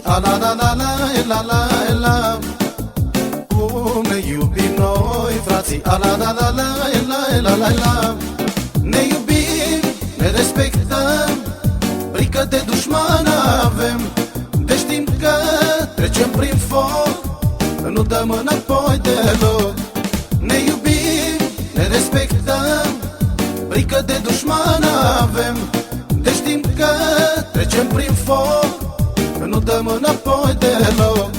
la la la Cum ne iubim noi, frații. A la la la la la la la la. Ne iubim, ne respectăm. Frică de dușman avem. De știm că trecem prin foc. Nu dăm înapoi deloc. Ne iubim, ne respectăm. Frică de dușman avem. De știm că trecem prin foc. Nu dăm înapoi deloc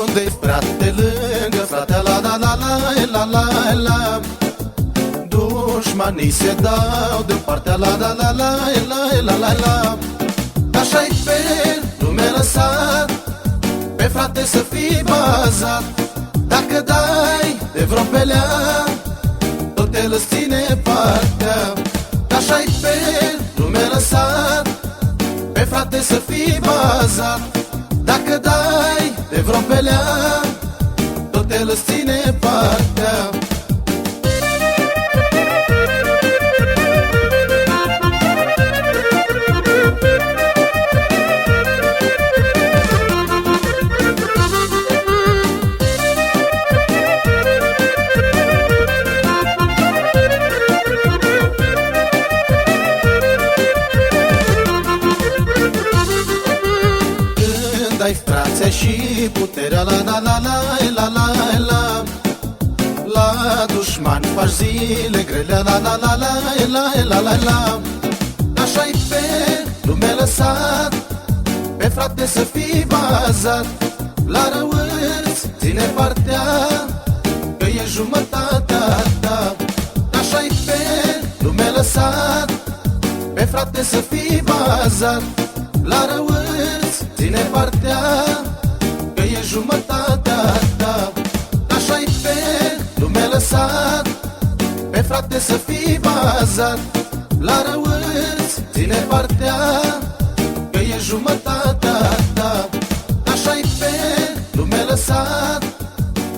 unde frate lângă frate la la la la la la la Dușmanii se dau de partea la la la la la la la la. Așa-i pe lume lăsat Pe frate să fii bazat. Dacă dai de vreo pelea Tot el îți ține partea. Așa-i pe lume lăsat Pe frate să fii bazat. Dacă dai de vreo pelea Tot el îți ține partea și puterea La la la la la la la La dușman faci zile grele La la la la la la la la Așa-i pe lume lăsat Pe frate să fii bazat La răuți ține partea Că e jumătatea ta Așa-i pe lume lăsat Pe frate să fii bazat la răuți ține partea Că e jumătatea ta. Așa-i pe lume lăsat Pe frate să fii bazat. La răuți ține partea Că e jumătatea ta. Așa-i pe lume lăsat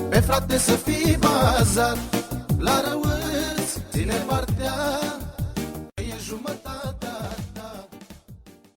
Pe frate să fii bazat. La răuți ține partea Că e jumătatea